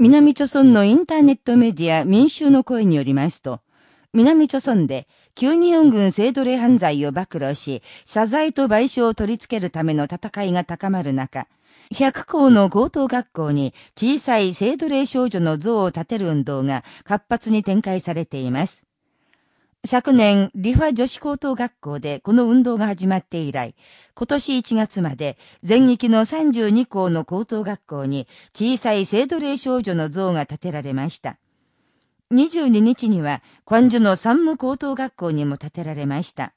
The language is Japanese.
南朝村のインターネットメディア民衆の声によりますと、南朝村で旧日本軍性奴隷犯罪を暴露し、謝罪と賠償を取り付けるための戦いが高まる中、100校の高等学校に小さい性奴隷少女の像を建てる運動が活発に展開されています。昨年、リファ女子高等学校でこの運動が始まって以来、今年1月まで全域の32校の高等学校に小さい性奴隷少女の像が建てられました。22日には、関樹の三無高等学校にも建てられました。